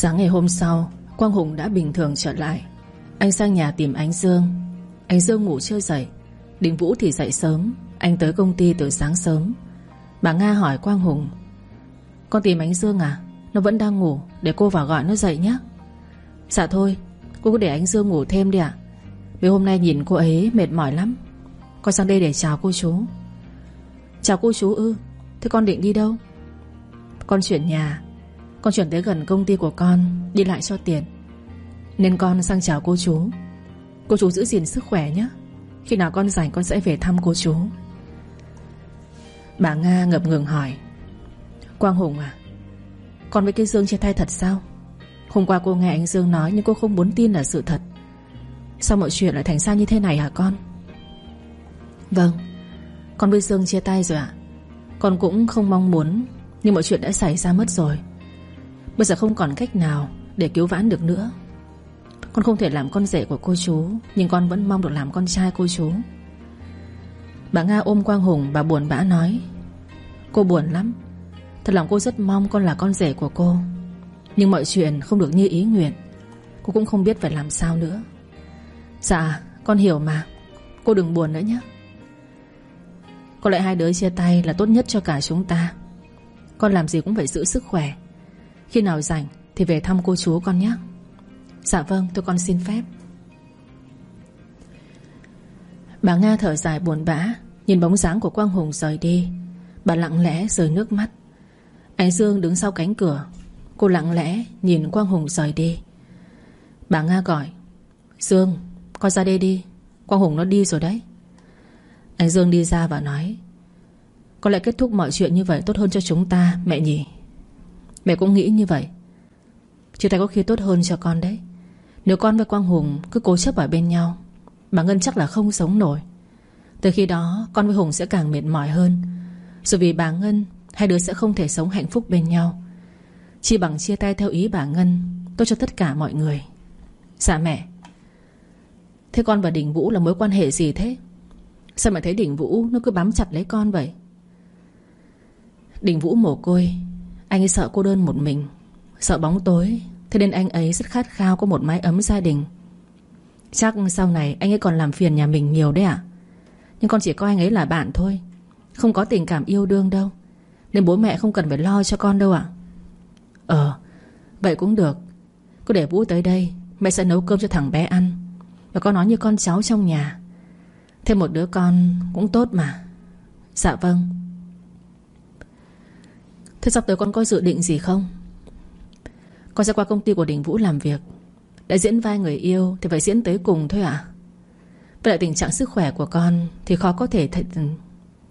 Sáng ngày hôm sau, Quang Hùng đã bình thường trở lại. Anh sang nhà tìm Ánh Dương. Ánh Dương ngủ chưa dậy. Đình Vũ thì dậy sớm. Anh tới công ty từ sáng sớm. Bà Nga hỏi Quang Hùng, Con tìm Ánh Dương à? Nó vẫn đang ngủ. Để cô vào gọi nó dậy nhé. Dạ thôi. Cô cứ để Ánh Dương ngủ thêm đi ạ. Vì hôm nay nhìn cô ấy mệt mỏi lắm. Con sang đây để chào cô chú. Chào cô chú ư? Thế con định đi đâu? Con chuyển nhà. Con chuyển tới gần công ty của con, Đi lại cho tiền Nên con sang chào cô chú. Cô chú giữ gìn sức khỏe nhé. Khi nào con rảnh, con sẽ về thăm cô chú. Bà Nga ngập ngừng hỏi. Quang Hùng à Con với cái Dương chia tay thật sao? Hôm qua cô nghe anh Dương nói Nhưng cô không muốn tin là sự thật. Sao mọi chuyện lại thành ra như thế này hả con? Vâng Con với Dương chia tay rồi ạ. Con cũng không mong muốn, Nhưng mọi chuyện đã xảy ra mất rồi. Bây giờ không còn cách nào Để cứu vãn được nữa. Con không thể làm con rể của cô chú, Nhưng con vẫn mong được làm con trai cô chú. Bà Nga ôm Quang Hùng, Bà buồn bã nói, Cô buồn lắm. Thật lòng cô rất mong con là con rể của cô. Nhưng mọi chuyện không được như ý nguyện. Cô cũng không biết phải làm sao nữa. Dạ con hiểu mà. Cô đừng buồn nữa nhé. Có lẽ hai đứa chia tay là tốt nhất cho cả chúng ta. Con làm gì cũng phải giữ sức khỏe. Khi nào rảnh Thì về thăm cô chú con nhé. Dạ vâng tôi con xin phép. Bà Nga thở dài buồn bã, Nhìn bóng dáng của Quang Hùng rời đi. Bà lặng lẽ rơi nước mắt. Ánh Dương đứng sau cánh cửa. Cô lặng lẽ nhìn Quang Hùng rời đi. Bà Nga gọi, Dương, con ra đây đi. Quang Hùng nó đi rồi đấy. Anh Dương đi ra và nói, Có lẽ kết thúc mọi chuyện như vậy tốt hơn cho chúng ta, Mẹ nhỉ. Mẹ cũng nghĩ như vậy. Chia tay có khi tốt hơn cho con đấy. Nếu con với Quang Hùng cứ cố chấp ở bên nhau, Bà Ngân chắc là không sống nổi. Từ khi đó, con với Hùng sẽ càng mệt mỏi hơn. Dù vì bà Ngân, Hai đứa sẽ không thể sống hạnh phúc bên nhau. Chỉ bằng chia tay theo ý bà Ngân, Tốt cho tất cả mọi người. Dạ mẹ. Thế con và Đình Vũ là mối quan hệ gì thế? Sao mẹ thấy Đình Vũ Nó cứ bám chặt lấy con vậy? Đình Vũ mồ côi. Anh ấy sợ cô đơn một mình, Sợ bóng tối, Thế nên anh ấy rất khát khao có một mái ấm gia đình. Chắc sau này anh ấy còn làm phiền nhà mình nhiều đấy ạ. Nhưng con chỉ coi anh ấy là bạn thôi, Không có tình cảm yêu đương đâu, Nên bố mẹ không cần phải lo cho con đâu ạ. Ờ Vậy cũng được. Cứ để Vũ tới đây, Mẹ sẽ nấu cơm cho thằng bé ăn. Và con nói như con cháu trong nhà. Thêm một đứa con cũng tốt mà. Dạ vâng. Thế sắp tới con có dự định gì không? Con sẽ qua công ty của Đình Vũ làm việc. Đã diễn vai người yêu Thì phải diễn tới cùng thôi ạ. À? Với lại tình trạng sức khỏe của con Thì khó có thể th,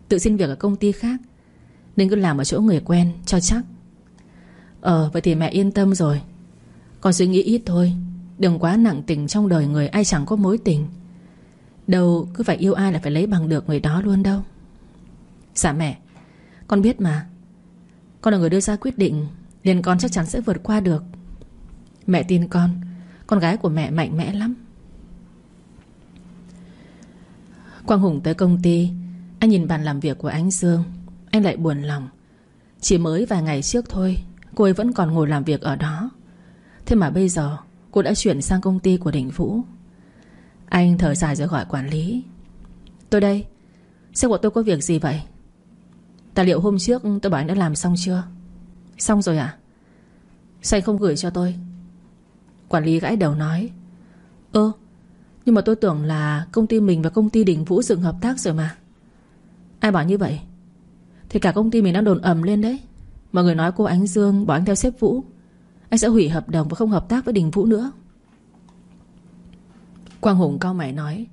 tự xin việc ở công ty khác. Nên cứ làm ở chỗ người quen cho chắc. Ờ vậy thì mẹ yên tâm rồi. Con suy nghĩ ít thôi. Đừng quá nặng tình trong đời người ai chẳng có mối tình. Đâu cứ phải yêu ai là phải lấy bằng được người đó luôn đâu. Dạ mẹ, Con biết mà. Con là người đưa ra quyết định Nên con chắc chắn sẽ vượt qua được. Mẹ tin con Con gái của mẹ mạnh mẽ lắm. Quang Hùng tới công ty, Anh nhìn bàn làm việc của Ánh Dương, Anh lại buồn lòng. Chỉ mới vài ngày trước thôi, Cô ấy vẫn còn ngồi làm việc ở đó. Thế mà bây giờ, Cô đã chuyển sang công ty của Đình Vũ. Anh thở dài rồi gọi quản lý. Tôi đây Sao của tôi có việc gì vậy? Tài liệu hôm trước tôi bảo anh đã làm xong chưa? Xong rồi à Sao anh không gửi cho tôi. Quản lý gãi đầu nói. Ơ, Nhưng mà tôi tưởng là công ty mình và công ty Đình Vũ dừng hợp tác rồi mà. Ai bảo như vậy? Thì cả công ty mình đang đồn ầm lên đấy. Mọi người nói cô Ánh Dương bỏ anh theo sếp Vũ. Anh sẽ hủy hợp đồng và không hợp tác với Đình Vũ nữa. Quang Hùng cao mày nói.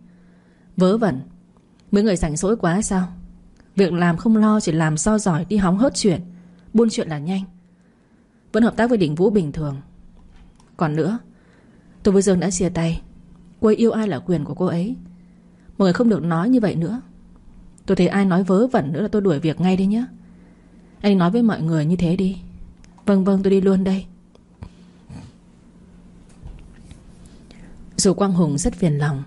Vớ vẩn. Mấy người rảnh rỗi quá sao? Việc làm không lo, chỉ làm so giỏi, đi hóng hớt chuyện. Buôn chuyện là nhanh. Vẫn hợp tác với Đình Vũ bình thường. Còn nữa Tôi với Dương đã chia tay. Cô ấy yêu ai là quyền của cô ấy. Mọi người không được nói như vậy nữa. Tôi thấy ai nói vớ vẩn nữa là tôi đuổi việc ngay đi nhé Anh nói với mọi người như thế đi. Vâng vâng tôi đi luôn đây. Dù Quang Hùng rất phiền lòng,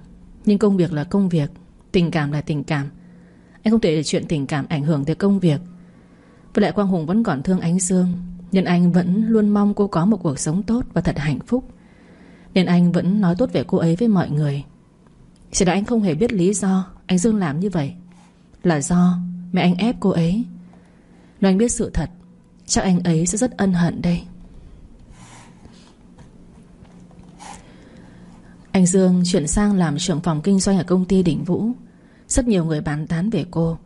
Nhưng công việc là công việc, Tình cảm là tình cảm. Anh không thể để chuyện tình cảm ảnh hưởng tới công việc. Với lại Quang Hùng vẫn còn thương Ánh Dương, Nên anh vẫn luôn mong cô có một cuộc sống tốt Và thật hạnh phúc. Nên anh vẫn nói tốt về cô ấy với mọi người. Chỉ là anh không hề biết lý do Anh Dương làm như vậy. Là do mẹ anh ép cô ấy. Nếu anh biết sự thật, Chắc anh ấy sẽ rất ân hận đây. Anh Dương chuyển sang làm trưởng phòng kinh doanh ở công ty Đỉnh Vũ. Rất nhiều người bàn tán về cô.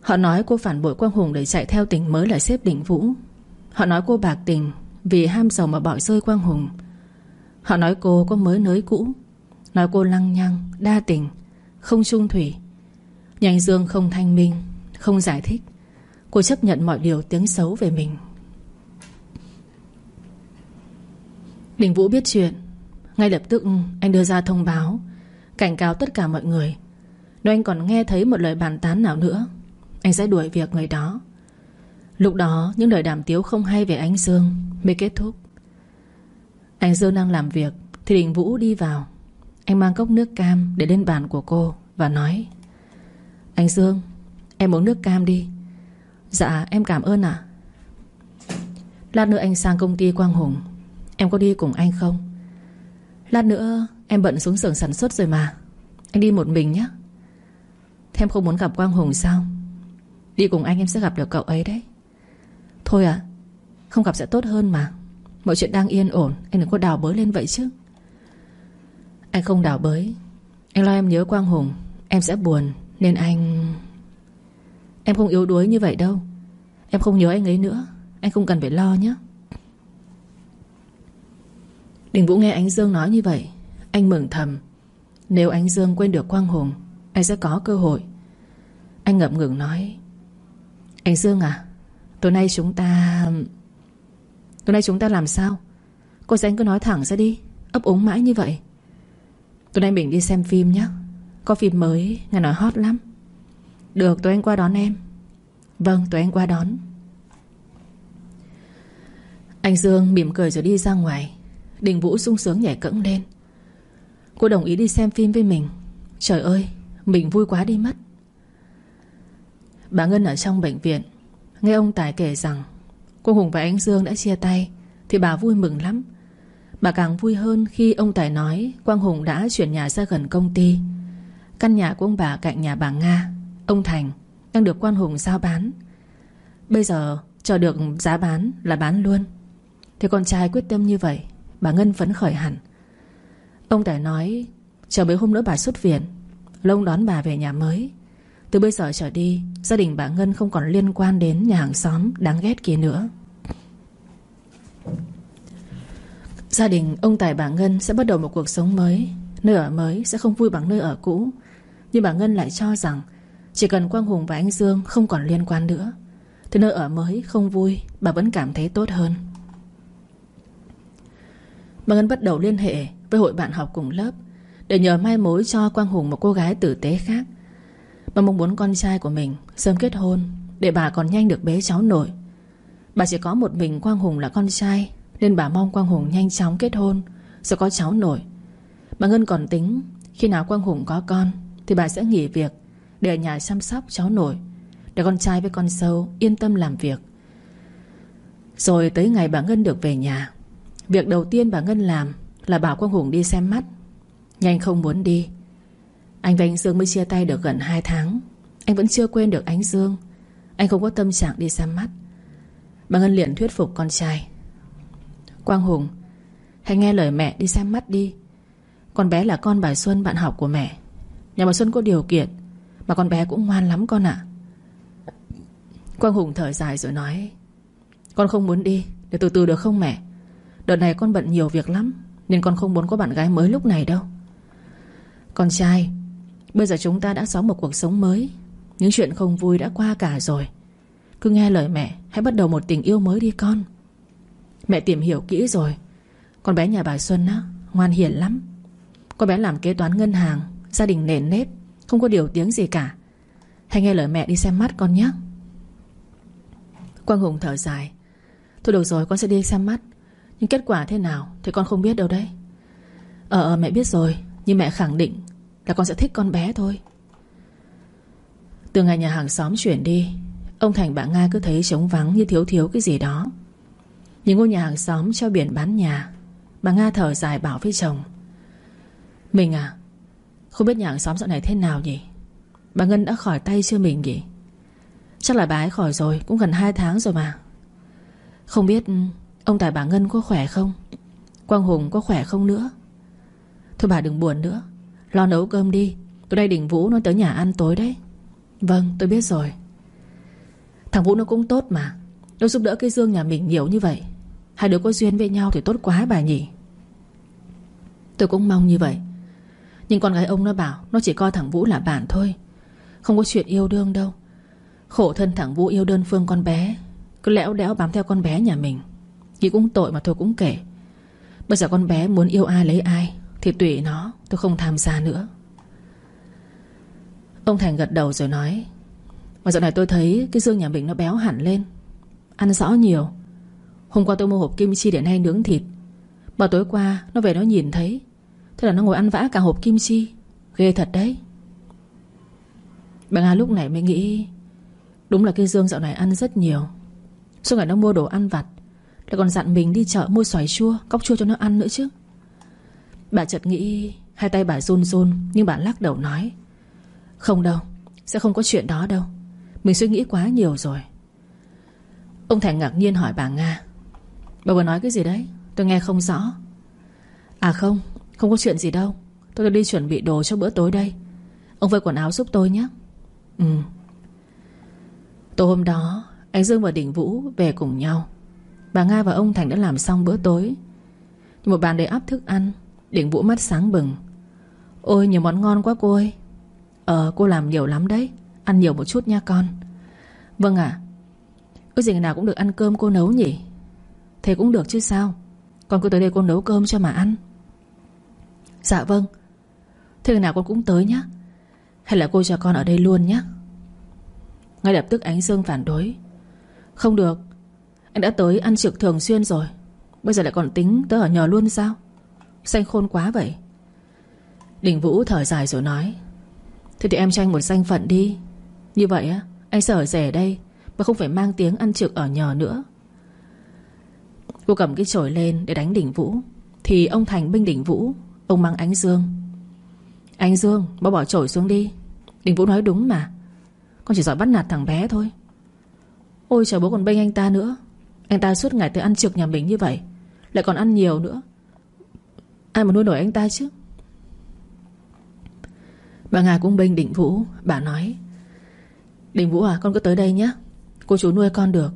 Họ nói cô phản bội Quang Hùng để chạy theo tình mới là xếp Đỉnh Vũ. Họ nói cô bạc tình Vì ham giàu mà bỏ rơi Quang Hùng. Họ nói cô có mới nới cũ. Nói cô lăng nhăng, đa tình Không trung thủy. Nhanh Dương không thanh minh Không giải thích. Cô chấp nhận mọi điều tiếng xấu về mình. Đình Vũ biết chuyện. Ngay lập tức anh đưa ra thông báo Cảnh cáo tất cả mọi người. Nếu anh còn nghe thấy một lời bàn tán nào nữa. Anh sẽ đuổi việc người đó. Lúc đó, những lời đàm tiếu không hay về anh Dương Mới kết thúc. Anh Dương đang làm việc Thì Đình Vũ đi vào. Anh mang cốc nước cam để lên bàn của cô Và nói, Anh Dương, Em uống nước cam đi. Dạ em cảm ơn ạ. Lát nữa anh sang công ty Quang Hùng. Em có đi cùng anh không? Lát nữa em bận xuống xưởng sản xuất rồi mà. Anh đi một mình nhé. Thế em không muốn gặp Quang Hùng sao? Đi cùng anh em sẽ gặp được cậu ấy đấy. Thôi à Không gặp sẽ tốt hơn mà. Mọi chuyện đang yên ổn, Anh đừng có đào bới lên vậy chứ. Anh không đào bới. Anh lo em nhớ Quang Hùng, Em sẽ buồn, Nên anh Em không yếu đuối như vậy đâu. Em không nhớ anh ấy nữa, Anh không cần phải lo nhé. Đình Vũ nghe Ánh Dương nói như vậy, Anh mừng thầm. Nếu Ánh Dương quên được Quang Hùng anh sẽ có cơ hội. Anh ngậm ngừng nói, anh Dương à Tối nay chúng ta, Tối nay chúng ta làm sao? Cô sẽ anh cứ nói thẳng ra đi, Ấp úng mãi như vậy. Tối nay mình đi xem phim nhé Có phim mới, nghe nói hot lắm. Được, tối anh qua đón em. Vâng tối anh qua đón. Anh Dương mỉm cười rồi đi ra ngoài, Đình Vũ sung sướng nhảy cẫng lên. Cô đồng ý đi xem phim với mình. Trời ơi mình vui quá đi mất. Bà Ngân ở trong bệnh viện, Nghe ông Tài kể rằng Cô Hùng và anh Dương đã chia tay, Thì bà vui mừng lắm. Bà càng vui hơn khi ông Tài nói Quang Hùng đã chuyển nhà ra gần công ty. Căn nhà của ông bà cạnh nhà bà Nga, Ông Thành Đang được Quang Hùng giao bán. Bây giờ chờ được giá bán là bán luôn. Thế con trai quyết tâm như vậy, Bà Ngân phấn khởi hẳn. Ông Tài nói, Chờ mấy hôm nữa bà xuất viện Lông đón bà về nhà mới. Từ bây giờ trở đi, Gia đình bà Ngân không còn liên quan đến nhà hàng xóm Đáng ghét kia nữa. Gia đình ông Tài bà Ngân sẽ bắt đầu một cuộc sống mới. Nơi ở mới sẽ không vui bằng nơi ở cũ. Nhưng bà Ngân lại cho rằng, Chỉ cần Quang Hùng và anh Dương không còn liên quan nữa, Thì nơi ở mới không vui, Bà vẫn cảm thấy tốt hơn. Bà Ngân bắt đầu liên hệ với hội bạn học cùng lớp. Để nhờ mai mối cho Quang Hùng một cô gái tử tế khác. Bà mong muốn con trai của mình sớm kết hôn Để bà còn nhanh được bế cháu nội. Bà chỉ có một mình Quang Hùng là con trai, Nên bà mong Quang Hùng nhanh chóng kết hôn Sẽ có cháu nội. Bà Ngân còn tính, Khi nào Quang Hùng có con, Thì bà sẽ nghỉ việc Để ở nhà chăm sóc cháu nội, Để con trai với con sâu yên tâm làm việc. Rồi tới ngày bà Ngân được về nhà, Việc đầu tiên bà Ngân làm Là bảo Quang Hùng đi xem mắt nhanh không muốn đi. Anh và anh Dương mới chia tay được gần 2 tháng. Anh vẫn chưa quên được ánh Dương. Anh không có tâm trạng đi xem mắt. Bà Ngân liền thuyết phục con trai. Quang Hùng, Hãy nghe lời mẹ đi xem mắt đi. Con bé là con bà Xuân, bạn học của mẹ. Nhà bà Xuân có điều kiện, Mà con bé cũng ngoan lắm con ạ. Quang Hùng thở dài rồi nói, Con không muốn đi, Để từ từ được không mẹ? Đợt này con bận nhiều việc lắm, Nên con không muốn có bạn gái mới lúc này đâu. Con trai. Bây giờ chúng ta đã sống một cuộc sống mới. Những chuyện không vui đã qua cả rồi. Cứ nghe lời mẹ, Hãy bắt đầu một tình yêu mới đi con. Mẹ tìm hiểu kỹ rồi. Con bé nhà bà Xuân á, Ngoan hiền lắm. Con bé làm kế toán ngân hàng, Gia đình nền nếp, Không có điều tiếng gì cả. Hãy nghe lời mẹ đi xem mắt con nhé. Quang Hùng thở dài. Thôi được rồi, con sẽ đi xem mắt. Nhưng kết quả thế nào Thì con không biết đâu đấy. Ờ ờ mẹ biết rồi. Nhưng mẹ khẳng định là con sẽ thích con bé thôi. Từ ngày nhà hàng xóm chuyển đi, Ông Thành bà Nga cứ thấy trống vắng như thiếu thiếu cái gì đó. Những ngôi nhà hàng xóm cho biển bán nhà, Bà Nga thở dài bảo với chồng. Mình à Không biết nhà hàng xóm dạo này thế nào nhỉ? Bà Ngân đã khỏi tay chưa mình nhỉ? Chắc là bà ấy khỏi rồi, Cũng gần 2 tháng rồi mà. Không biết ông Tài bà Ngân có khỏe không? Quang Hùng có khỏe không nữa? Thôi bà đừng buồn nữa Lo nấu cơm đi. Tôi đây đỉnh Vũ nó tới nhà ăn tối đấy. Vâng tôi biết rồi. Thằng Vũ nó cũng tốt mà. Nó giúp đỡ cái Dương nhà mình nhiều như vậy. Hai đứa có duyên với nhau thì tốt quá bà nhỉ. Tôi cũng mong như vậy. Nhưng con gái ông nó bảo, Nó chỉ coi thằng Vũ là bạn thôi. Không có chuyện yêu đương đâu. Khổ thân thằng Vũ yêu đơn phương con bé. Cứ lẽo đẽo bám theo con bé nhà mình. Nghĩ cũng tội mà thôi cũng kể. Bây giờ con bé muốn yêu ai lấy ai. Thì tùy nó, tôi không tham gia nữa. Ông Thành gật đầu rồi nói, Mà dạo này tôi thấy cái dương nhà mình nó béo hẳn lên. Ăn rõ nhiều. Hôm qua tôi mua hộp kim chi để nay nướng thịt. Mà tối qua nó về nó nhìn thấy. Thế là nó ngồi ăn vã cả hộp kim chi. Ghê thật đấy. Bà Nga lúc này mới nghĩ, Đúng là cái Dương dạo này ăn rất nhiều. Suốt ngày nó mua đồ ăn vặt. Lại còn dặn mình đi chợ mua xoài chua, Cóc chua cho nó ăn nữa chứ. Bà chợt nghĩ, Hai tay bà run run, Nhưng bà lắc đầu nói, Không đâu, Sẽ không có chuyện đó đâu. Mình suy nghĩ quá nhiều rồi. Ông Thành ngạc nhiên hỏi bà Nga, Bà vừa nói cái gì đấy? Tôi nghe không rõ. À không Không có chuyện gì đâu. Tôi đi chuẩn bị đồ cho bữa tối đây. Ông vơi quần áo giúp tôi nhé. Ừ. Tối hôm đó, Anh Dương và Đình Vũ về cùng nhau. Bà Nga và ông Thành đã làm xong bữa tối. Một bàn đầy ắp thức ăn Định Vũ mắt sáng bừng. Ôi, nhiều món ngon quá cô ơi. Ờ cô làm nhiều lắm đấy. Ăn nhiều một chút nha con. Vâng ạ. À. Ước gì ngày nào cũng được ăn cơm cô nấu nhỉ? Thế cũng được chứ sao? Con cứ tới đây cô nấu cơm cho mà ăn. Dạ vâng. Thế ngày nào con cũng tới nhé Hay là cô cho con ở đây luôn nhé ngay lập tức Ánh Dương phản đối. Không được. Anh đã tới ăn trực thường xuyên rồi. Bây giờ lại còn tính tới ở nhờ luôn sao? Xanh khôn quá vậy. Đình Vũ thở dài rồi nói, Thế thì em cho anh một danh phận đi. Như vậy á, Anh sẽ ở rẻ đây, Mà không phải mang tiếng ăn trực ở nhờ nữa. Cô cầm cái chổi lên để đánh Đình Vũ. Thì ông Thành binh Đình Vũ, Ông mang Ánh Dương. Anh Dương bỏ bỏ chổi xuống đi. Đình Vũ nói, đúng mà. Con chỉ giỏi bắt nạt thằng bé thôi. Ôi trời bố còn bênh anh ta nữa. Anh ta suốt ngày tới ăn trực nhà mình như vậy, Lại còn ăn nhiều nữa. Ai mà nuôi nổi anh ta chứ? Bà Nga cũng bênh Định Vũ. Bà nói, Định Vũ à con cứ tới đây nhé. Cô chú nuôi con được.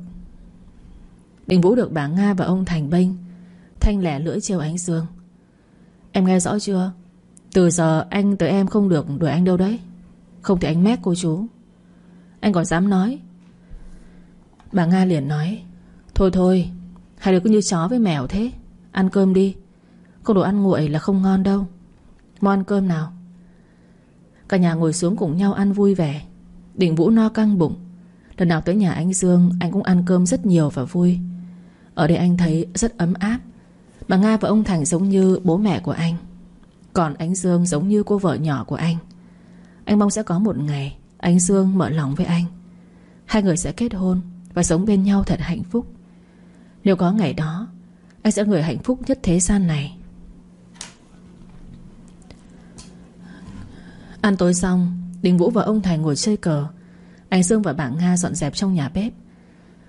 Định Vũ được bà Nga và ông Thành bênh. Thanh lẻ lưỡi chiều ánh dương Em nghe rõ chưa? Từ giờ anh tới em không được đuổi anh đâu đấy. Không thì anh mét cô chú. Anh còn dám nói. Bà Nga liền nói, Thôi thôi, Hai đứa cứ như chó với mèo thế. Ăn cơm đi. Không đồ ăn nguội là không ngon đâu. Mau ăn cơm nào. Cả nhà ngồi xuống cùng nhau ăn vui vẻ. Đình Vũ no căng bụng. Lần nào tới nhà anh Dương, Anh cũng ăn cơm rất nhiều và vui. Ở đây anh thấy rất ấm áp Bà Nga và ông Thành giống như bố mẹ của anh. Còn anh Dương giống như cô vợ nhỏ của anh. Anh mong sẽ có một ngày, anh Dương mở lòng với anh. Hai người sẽ kết hôn Và sống bên nhau thật hạnh phúc. Nếu có ngày đó, Anh sẽ người hạnh phúc nhất thế gian này. Ăn tối xong, Đình Vũ và ông Thành ngồi chơi cờ. Anh Dương và bà Nga dọn dẹp trong nhà bếp.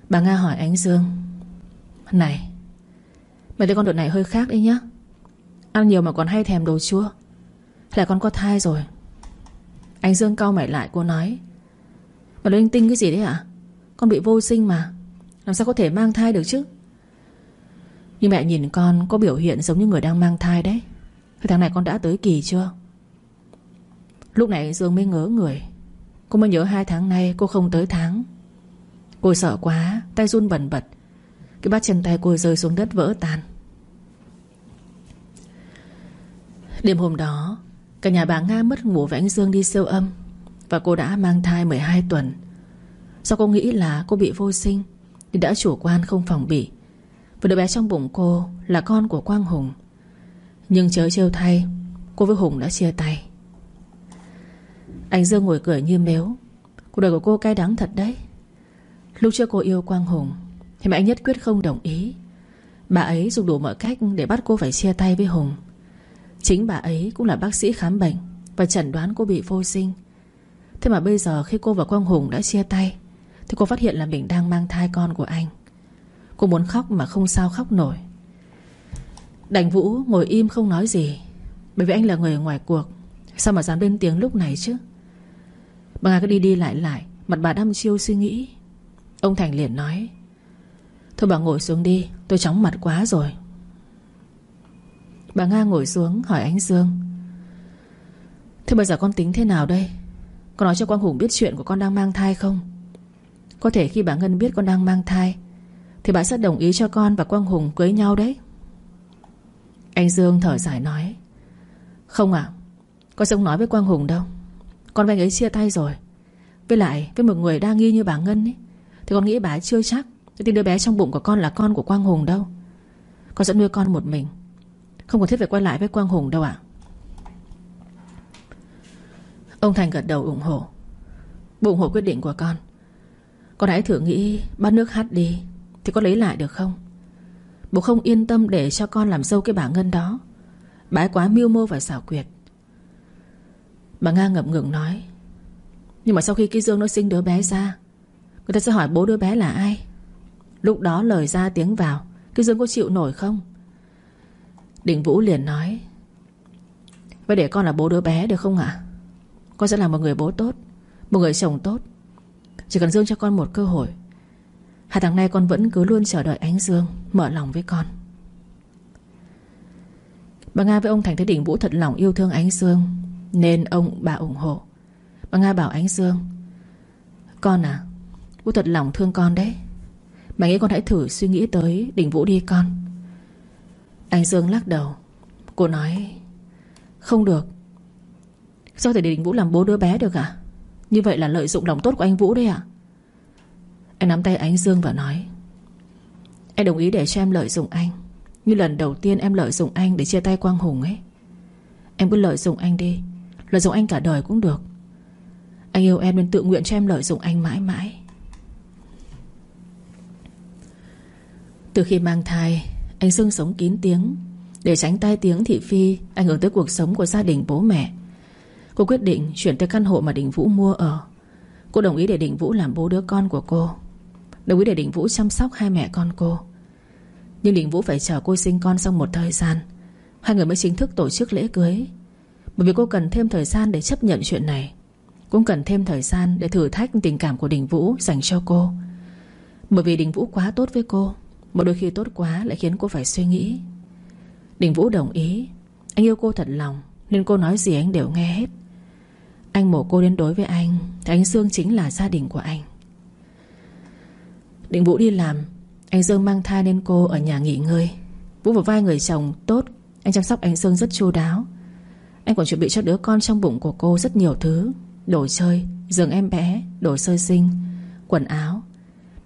Bà Nga hỏi anh Dương, Này Mày thấy con đợt này hơi khác đi nhá. Ăn nhiều mà còn hay thèm đồ chua. Hay là con có thai rồi? Anh Dương cau mày lại, cô nói, Mà linh tinh cái gì đấy ạ? Con bị vô sinh mà. Làm sao có thể mang thai được chứ? Nhưng mẹ nhìn con có biểu hiện giống như người đang mang thai đấy. Cái tháng này con đã tới kỳ chưa? Lúc này Dương mới ngớ người. Cô mới nhớ hai tháng nay cô không tới tháng. Cô sợ quá, Tay run bẩn bật. Cái bát chân tay cô rơi xuống đất vỡ tan. Đêm hôm đó, Cả nhà bà Nga mất ngủ và anh Dương đi siêu âm Và cô đã mang thai 12 tuần. Do cô nghĩ là cô bị vô sinh Thì đã chủ quan không phòng bị. Và đứa bé trong bụng cô là con của Quang Hùng. Nhưng chớ trêu thay, Cô với Hùng đã chia tay. Anh Dương ngồi cười như mếu. Cuộc đời của cô cay đắng thật đấy. Lúc trước cô yêu Quang Hùng, Thì anh nhất quyết không đồng ý. Bà ấy dùng đủ mọi cách để bắt cô phải chia tay với Hùng. Chính bà ấy cũng là bác sĩ khám bệnh Và chẩn đoán cô bị vô sinh. Thế mà bây giờ khi cô và Quang Hùng đã chia tay, Thì cô phát hiện là mình đang mang thai con của anh. Cô muốn khóc mà không sao khóc nổi. Đành Vũ ngồi im không nói gì, Bởi vì anh là người ngoài cuộc, Sao mà dám lên tiếng lúc này chứ? Bà Nga cứ đi đi lại lại, Mặt bà đăm chiêu suy nghĩ. Ông Thành liền nói, Thôi bà ngồi xuống đi, Tôi chóng mặt quá rồi. Bà Nga ngồi xuống hỏi anh Dương, Thế bây giờ con tính thế nào đây? Con nói cho Quang Hùng biết chuyện của con đang mang thai không? Có thể khi bà Ngân biết con đang mang thai, Thì bà sẽ đồng ý cho con và Quang Hùng cưới nhau đấy. Anh Dương thở dài nói, Không ạ, Con sẽ không nói với Quang Hùng đâu. Con với anh ấy chia tay rồi. Với lại, với một người đa nghi như bà Ngân ấy, Thì con nghĩ bà ấy chưa chắc Tin đứa bé trong bụng của con là con của Quang Hùng đâu. Con sẽ nuôi con một mình. Không cần thiết phải quay lại với Quang Hùng đâu ạ. Ông Thành gật đầu ủng hộ. Bố ủng hộ quyết định của con. Con hãy thử nghĩ bắt nước hát đi, Thì có lấy lại được không? Bố không yên tâm để cho con làm dâu cái bà Ngân đó. Bà ấy quá mưu mô và xảo quyệt. Bà Nga ngập ngừng nói, Nhưng mà sau khi cái Dương nó sinh đứa bé ra, Người ta sẽ hỏi bố đứa bé là ai? Lúc đó lời ra tiếng vào, Cái Dương có chịu nổi không? Đình Vũ liền nói, Vậy để con là bố đứa bé được không ạ? Con sẽ là một người bố tốt, Một người chồng tốt. Chỉ cần Dương cho con một cơ hội, Hai tháng nay con vẫn cứ luôn chờ đợi ánh Dương Mở lòng với con. Bà Nga với ông Thành thấy Đình Vũ thật lòng yêu thương ánh Dương nên ông bà ủng hộ. Bà Nga bảo ánh Dương, Con à Vũ thật lòng thương con đấy. Bà nghĩ con hãy thử suy nghĩ tới Đỉnh Vũ đi con. Ánh Dương lắc đầu. Cô nói, Không được. Sao thể để Đỉnh Vũ làm bố đứa bé được à? Như vậy là lợi dụng lòng tốt của anh Vũ đấy à Anh nắm tay Ánh Dương và nói, Em đồng ý để cho em lợi dụng anh. Như lần đầu tiên em lợi dụng anh Để chia tay Quang Hùng ấy. Em cứ lợi dụng anh đi. Lợi dụng anh cả đời cũng được. Anh yêu em nên tự nguyện cho em lợi dụng anh mãi mãi. Từ khi mang thai, Anh xương sống kín tiếng. Để tránh tai tiếng thị phi, Ảnh hưởng tới cuộc sống của gia đình bố mẹ. Cô quyết định chuyển tới căn hộ mà Đình Vũ mua ở. Cô đồng ý để Đình Vũ làm bố đứa con của cô. Đồng ý để Đình Vũ chăm sóc hai mẹ con cô. Nhưng Đình Vũ phải chờ cô sinh con xong một thời gian. Hai người mới chính thức tổ chức lễ cưới. Bởi vì cô cần thêm thời gian để chấp nhận chuyện này. Cũng cần thêm thời gian để thử thách tình cảm của Đình Vũ dành cho cô. Bởi vì Đình Vũ quá tốt với cô một đôi khi tốt quá lại khiến cô phải suy nghĩ. Đình Vũ đồng ý. Anh yêu cô thật lòng, Nên cô nói gì anh đều nghe hết. Anh mổ cô đến đối với anh, Thì anh Dương chính là gia đình của anh. Đình Vũ đi làm, Anh Dương mang thai nên cô ở nhà nghỉ ngơi. Vũ vào vai người chồng tốt, Anh chăm sóc anh Dương rất chu đáo. Anh còn chuẩn bị cho đứa con trong bụng của cô rất nhiều thứ. Đồ chơi, giường em bé, đồ sơ sinh Quần áo.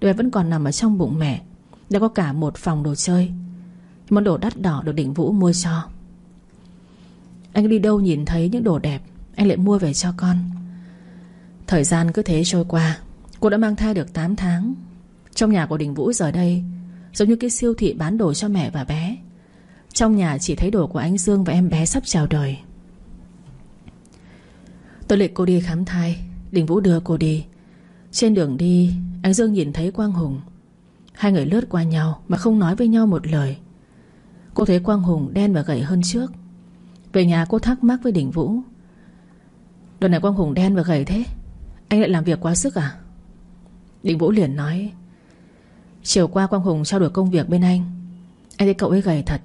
Đứa bé vẫn còn nằm ở trong bụng mẹ. Đã có cả một phòng đồ chơi. Món đồ đắt đỏ được định Vũ mua cho. Anh đi đâu nhìn thấy những đồ đẹp Anh lại mua về cho con. Thời gian cứ thế trôi qua Cô đã mang thai được 8 tháng. Trong nhà của Đình Vũ giờ đây Giống như cái siêu thị bán đồ cho mẹ và bé. Trong nhà chỉ thấy đồ của anh Dương Và em bé sắp chào đời. Tôi lịch cô đi khám thai. Đình Vũ đưa cô đi. Trên đường đi, Anh Dương nhìn thấy Quang Hùng. Hai người lướt qua nhau Mà không nói với nhau một lời. Cô thấy Quang Hùng đen và gầy hơn trước. Về nhà cô thắc mắc với Đình Vũ. Đợt này Quang Hùng đen và gầy thế? Anh lại làm việc quá sức à? Đình Vũ liền nói, Chiều qua Quang Hùng trao đổi công việc bên anh. Anh thấy cậu ấy gầy thật.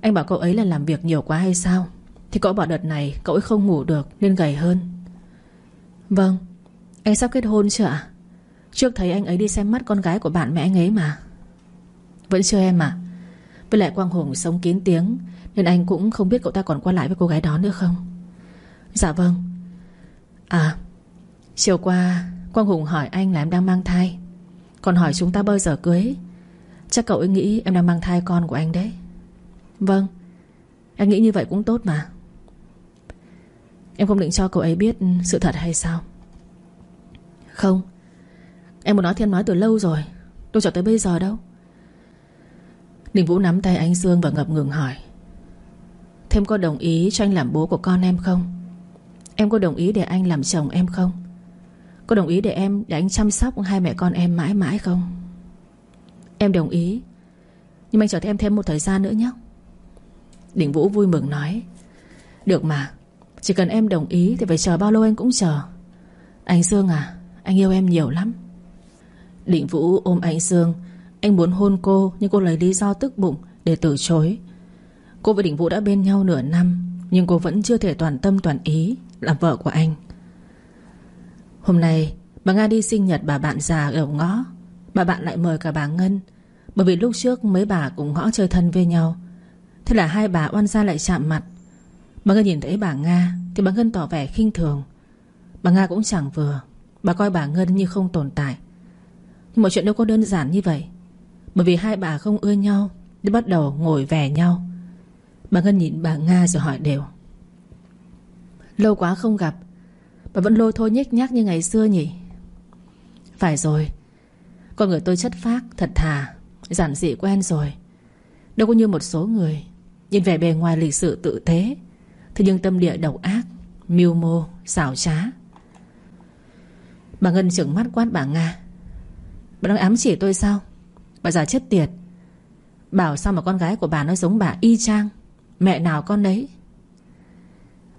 Anh bảo cậu ấy là làm việc nhiều quá hay sao? Thì cậu bảo đợt này cậu ấy không ngủ được Nên gầy hơn. Vâng Anh sắp kết hôn chưa ạ? Trước thấy anh ấy đi xem mắt con gái của bạn mẹ anh ấy mà. Vẫn chưa em à Với lại Quang Hùng sống kín tiếng, Nên anh cũng không biết cậu ta còn qua lại với cô gái đó nữa không? Dạ vâng. À Chiều qua Quang Hùng hỏi anh là em đang mang thai. Còn hỏi chúng ta bao giờ cưới? Chắc cậu ấy nghĩ em đang mang thai con của anh đấy. Vâng Anh nghĩ như vậy cũng tốt mà. Em không định cho cậu ấy biết sự thật hay sao? Không. Em muốn nói thì em nói từ lâu rồi. Đâu cho tới bây giờ đâu. Đình Vũ nắm tay anh Dương và ngập ngừng hỏi. Thêm có đồng ý cho anh làm bố của con em không? Em có đồng ý để anh làm chồng em không? Có đồng ý để em, Để anh chăm sóc hai mẹ con em mãi mãi không? Em đồng ý. Nhưng anh chờ em thêm một thời gian nữa nhé. Đình Vũ vui mừng nói. Được mà. Chỉ cần em đồng ý thì phải chờ bao lâu anh cũng chờ? Anh Dương à Anh yêu em nhiều lắm. Định Vũ ôm anh Dương Anh muốn hôn cô, Nhưng cô lấy lý do tức bụng Để từ chối. Cô và Định Vũ đã bên nhau nửa năm, Nhưng cô vẫn chưa thể toàn tâm toàn ý Làm vợ của anh. Hôm nay, bà Nga đi sinh nhật bà bạn già ở ngõ. Bà bạn lại mời cả bà Ngân, Bởi vì lúc trước mấy bà cùng ngõ chơi thân với nhau. Thế là hai bà oan gia lại chạm mặt. Bà Ngân nhìn thấy bà Nga Thì bà Ngân tỏ vẻ khinh thường. Bà Nga cũng chẳng vừa. Bà coi bà Ngân như không tồn tại. Nhưng mọi chuyện đâu có đơn giản như vậy. Bởi vì hai bà không ưa nhau Nên bắt đầu ngồi vẻ nhau. Bà Ngân nhìn bà Nga rồi hỏi đều. Lâu quá không gặp. Bà vẫn lôi thôi nhếch nhác như ngày xưa nhỉ? Phải rồi. Con người tôi chất phác, thật thà Giản dị quen rồi. Đâu có như một số người. Nhìn vẻ bề ngoài lịch sự tự thế. Thế nhưng tâm địa độc ác Mưu mô, xảo trá. Bà Ngân trưởng mắt quát bà Nga. Bà đang ám chỉ tôi sao? Bà già chết tiệt. Bảo sao mà con gái của bà nó giống bà y chang? Mẹ nào con đấy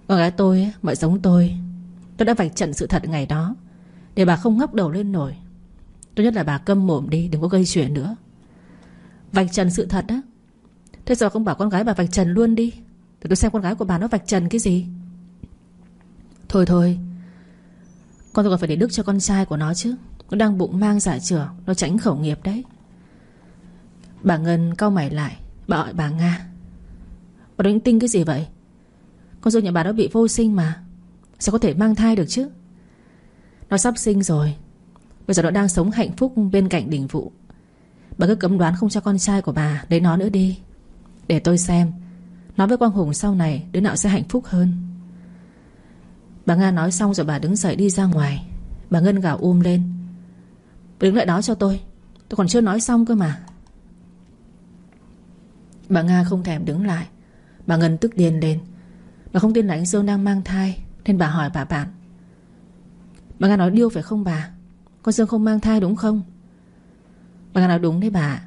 Con gái tôi mà giống tôi. Tôi đã vạch trận sự thật ngày đó Để bà không ngóc đầu lên nổi. Tốt nhất là bà câm mồm đi Đừng có gây chuyện nữa. Vạch trần sự thật á? Thế sao không bảo con gái bà vạch trần luôn đi? Để tôi xem con gái của bà nó vạch trần cái gì. Thôi thôi. Con tôi còn phải để đức cho con trai của nó chứ. Nó đang bụng mang dạ giả trưởng Nó tránh khẩu nghiệp đấy. Bà Ngân cau mày lại. Bà gọi bà Nga. Bà đánh tinh cái gì vậy? Con dâu nhà bà đó bị vô sinh mà. Sao có thể mang thai được chứ? Nó sắp sinh rồi. Bây giờ nó đang sống hạnh phúc bên cạnh đình vụ. Bà cứ cấm đoán không cho con trai của bà Lấy nó nữa đi. Để tôi xem. Nói với Quang Hùng sau này, đứa nào sẽ hạnh phúc hơn? Bà Nga nói xong rồi bà đứng dậy đi ra ngoài. Bà Ngân gào um lên. Đứng lại đó cho tôi. Tôi còn chưa nói xong cơ mà. Bà Nga không thèm đứng lại. Bà Ngân tức điên lên. Bà không tin là anh Dương đang mang thai, Nên bà hỏi bà bạn. Bà Nga nói, điêu phải không bà? Con Dương không mang thai đúng không? Bà Nga nói, đúng đấy bà.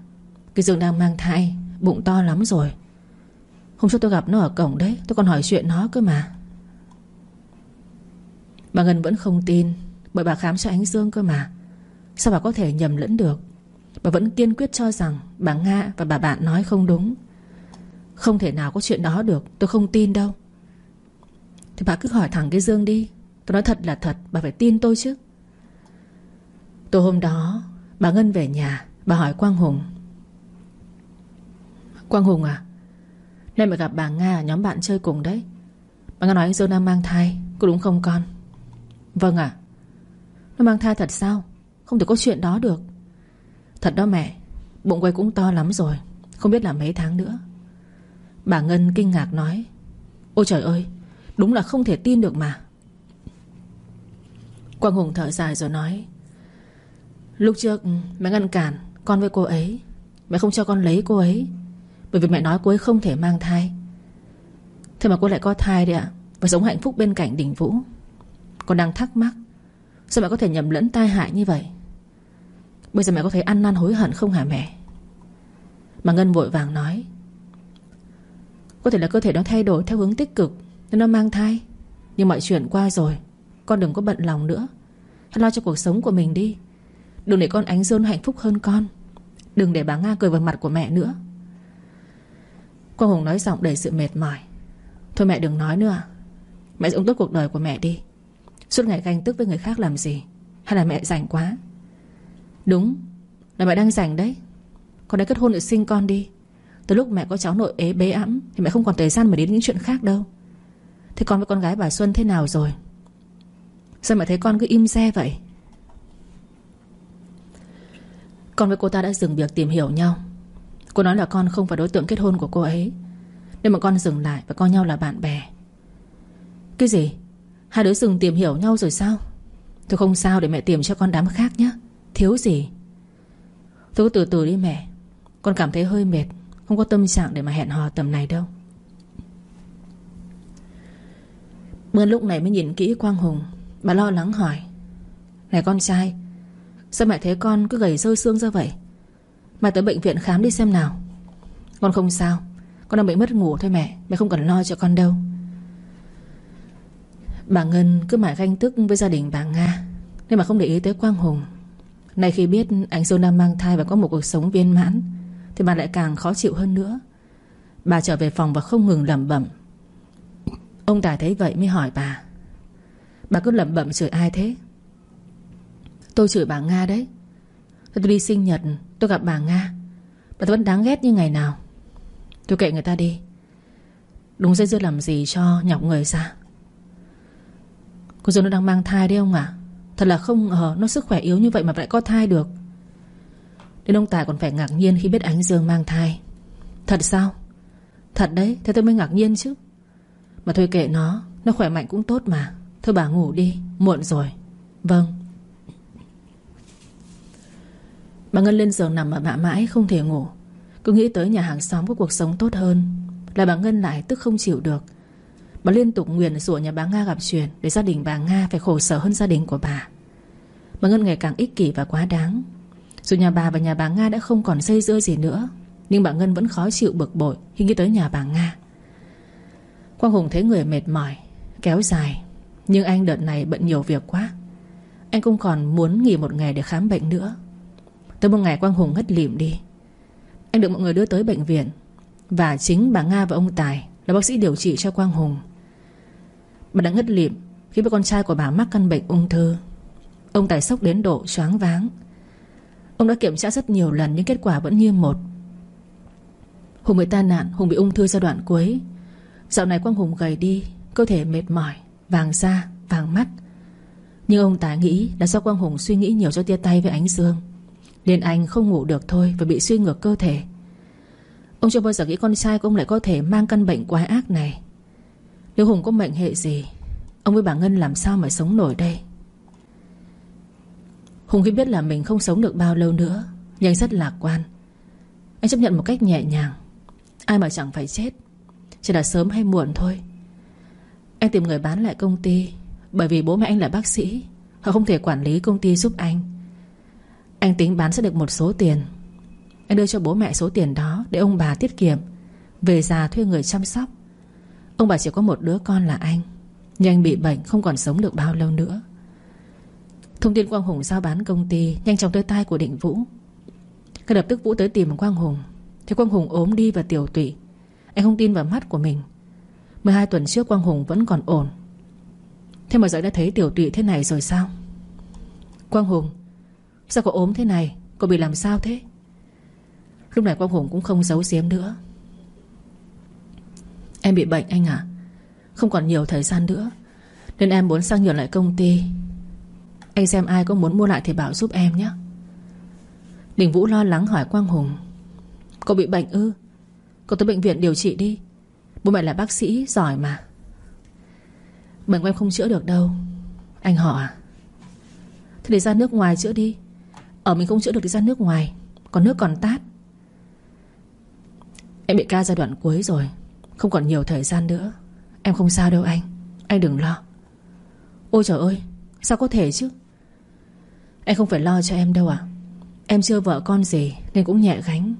Cái Dương đang mang thai, Bụng to lắm rồi. Hôm trước tôi gặp nó ở cổng đấy, Tôi còn hỏi chuyện nó cơ mà. Bà Ngân vẫn không tin, Bởi bà khám cho ánh Dương cơ mà. Sao bà có thể nhầm lẫn được? Bà vẫn kiên quyết cho rằng Bà Nga và bà bạn nói không đúng. Không thể nào có chuyện đó được, Tôi không tin đâu. Thì bà cứ hỏi thẳng cái Dương đi. Tôi nói thật là thật, Bà phải tin tôi chứ. Tối hôm đó, Bà Ngân về nhà, Bà hỏi Quang Hùng. Quang Hùng à nên mà gặp bà Nga nhóm bạn chơi cùng đấy. Bà Nga nói anh Dương đang mang thai, Có đúng không con? Vâng ạ. Nó mang thai thật sao? Không thể có chuyện đó được. Thật đó mẹ, Bụng quay cũng to lắm rồi, Không biết là mấy tháng nữa. Bà Ngân kinh ngạc nói, Ôi trời ơi, Đúng là không thể tin được mà. Quang Hùng thở dài rồi nói, Lúc trước, mẹ ngăn cản Con với cô ấy, Mẹ không cho con lấy cô ấy. Bởi vì mẹ nói cô ấy không thể mang thai. Thế mà cô lại có thai đấy ạ, Và sống hạnh phúc bên cạnh đỉnh vũ. Con đang thắc mắc, Sao mẹ có thể nhầm lẫn tai hại như vậy? Bây giờ mẹ có thấy ăn năn hối hận không hả mẹ? Mà Ngân vội vàng nói, Có thể là cơ thể nó thay đổi theo hướng tích cực, Nên nó mang thai. Nhưng mọi chuyện qua rồi, Con đừng có bận lòng nữa. Hãy lo cho cuộc sống của mình đi. Đừng để con ánh dương hạnh phúc hơn con. Đừng để bà Nga cười vào mặt của mẹ nữa. Cô Hùng nói giọng đầy sự mệt mỏi. Thôi mẹ đừng nói nữa. Mẹ dùng tốt cuộc đời của mẹ đi. Suốt ngày ganh tức với người khác làm gì? Hay là mẹ rảnh quá? Đúng, là mẹ đang rảnh đấy. Con đã kết hôn rồi sinh con đi. Từ lúc mẹ có cháu nội ế bế ẵm Thì mẹ không còn thời gian mà đến những chuyện khác đâu. Thế con với con gái bà Xuân thế nào rồi? Sao mẹ thấy con cứ im re vậy? Con với cô ta đã dừng việc tìm hiểu nhau. Cô nói là con không phải đối tượng kết hôn của cô ấy. Nên mà con dừng lại Và coi nhau là bạn bè. Cái gì? Hai đứa dừng tìm hiểu nhau rồi sao? Thôi không sao để mẹ tìm cho con đám khác nhé Thiếu gì? Thôi cứ từ từ đi mẹ. Con cảm thấy hơi mệt, Không có tâm trạng để mà hẹn hò tầm này đâu. Mươn lúc này mới nhìn kỹ Quang Hùng. Bà lo lắng hỏi, Này con trai, Sao mẹ thấy con cứ gầy rơi xương ra vậy? Mà tới bệnh viện khám đi xem nào. Con không sao. Con đang bị mất ngủ thôi mẹ. Mẹ không cần lo cho con đâu. Bà Ngân cứ mãi ganh tức với gia đình bà Nga, Nên mà không để ý tới Quang Hùng. Nay khi biết anh Dương đang mang thai Và có một cuộc sống viên mãn, Thì bà lại càng khó chịu hơn nữa. Bà trở về phòng và không ngừng lẩm bẩm. Ông Tài thấy vậy mới hỏi bà. Bà cứ lẩm bẩm chửi ai thế? Tôi chửi bà Nga đấy. Tôi đi sinh nhật Tôi gặp bà Nga, Bà tôi vẫn đáng ghét như ngày nào. Tôi kệ người ta đi. Đúng dây dưa làm gì cho nhọc người ra. Cô Dương nó đang mang thai đấy ông ạ. Thật là không ngờ nó sức khỏe yếu như vậy mà lại có thai được. Đến ông Tài còn phải ngạc nhiên khi biết Ánh Dương mang thai. Thật sao? Thật đấy, thế tôi mới ngạc nhiên chứ. Mà thôi kệ nó Nó khỏe mạnh cũng tốt mà. Thôi bà ngủ đi, Muộn rồi. Vâng. Bà Ngân lên giường nằm mà bạ mãi không thể ngủ. Cứ nghĩ tới nhà hàng xóm có cuộc sống tốt hơn, Là bà Ngân lại tức không chịu được. Bà liên tục nguyền rủa nhà bà Nga gặp chuyện Để gia đình bà Nga phải khổ sở hơn gia đình của bà. Bà Ngân ngày càng ích kỷ và quá đáng. Dù nhà bà và nhà bà Nga đã không còn dây dưa gì nữa, Nhưng bà Ngân vẫn khó chịu bực bội Khi nghĩ tới nhà bà Nga. Quang Hùng thấy người mệt mỏi, Kéo dài, Nhưng anh đợt này bận nhiều việc quá. Anh không còn muốn nghỉ một ngày để khám bệnh nữa. Tới một ngày Quang Hùng ngất lịm đi. Anh được mọi người đưa tới bệnh viện. Và chính bà Nga và ông Tài Là bác sĩ điều trị cho Quang Hùng. Bà đã ngất lịm Khi biết con trai của bà mắc căn bệnh ung thư. Ông Tài sốc đến độ choáng váng. Ông đã kiểm tra rất nhiều lần Nhưng kết quả vẫn như một. Hùng bị tai nạn Hùng bị ung thư giai đoạn cuối. Dạo này Quang Hùng gầy đi Cơ thể mệt mỏi Vàng da, vàng mắt. Nhưng ông Tài nghĩ là do Quang Hùng suy nghĩ nhiều cho tia tay với ánh dương nên anh không ngủ được thôi Và bị suy ngược cơ thể. Ông chưa bao giờ nghĩ con trai của ông lại có thể Mang căn bệnh quái ác này. Nếu Hùng có mệnh hệ gì, Ông với bà Ngân làm sao mà sống nổi đây? Hùng khi biết là mình không sống được bao lâu nữa, Nhưng rất lạc quan. Anh chấp nhận một cách nhẹ nhàng. Ai mà chẳng phải chết, Chỉ là sớm hay muộn thôi. Anh tìm người bán lại công ty, Bởi vì bố mẹ anh là bác sĩ, Họ không thể quản lý công ty giúp anh anh tính bán sẽ được một số tiền. Anh đưa cho bố mẹ số tiền đó Để ông bà tiết kiệm, Về già thuê người chăm sóc. Ông bà chỉ có một đứa con là anh, Nhưng anh bị bệnh không còn sống được bao lâu nữa. Thông tin Quang Hùng giao bán công ty Nhanh chóng tới tai của Định Vũ. Ngay lập tức Vũ tới tìm Quang Hùng. Thì Quang Hùng ốm đi và tiểu tụy. Anh không tin vào mắt của mình. 12 tuần trước Quang Hùng vẫn còn ổn. Thế mà giờ đã thấy tiểu tụy thế này rồi sao? Quang Hùng Sao cô ốm thế này? Cô bị làm sao thế? Lúc này Quang Hùng cũng không giấu giếm nữa. Em bị bệnh anh ạ. Không còn nhiều thời gian nữa. Nên em muốn sang nhường lại công ty. Anh xem ai có muốn mua lại thì bảo giúp em nhé. Đình Vũ lo lắng hỏi Quang Hùng. Cô bị bệnh ư? Cô tới bệnh viện điều trị đi. Bố mẹ là bác sĩ, giỏi mà. Bệnh của em không chữa được đâu. Anh họ à? Thế để ra nước ngoài chữa đi ở mình không chữa được đi ra nước ngoài. Còn nước còn tát. Em bị ca giai đoạn cuối rồi. Không còn nhiều thời gian nữa. Em không sao đâu anh. Anh đừng lo. Ôi trời ơi, Sao có thể chứ? Anh không phải lo cho em đâu à Em chưa vợ con gì, Nên cũng nhẹ gánh.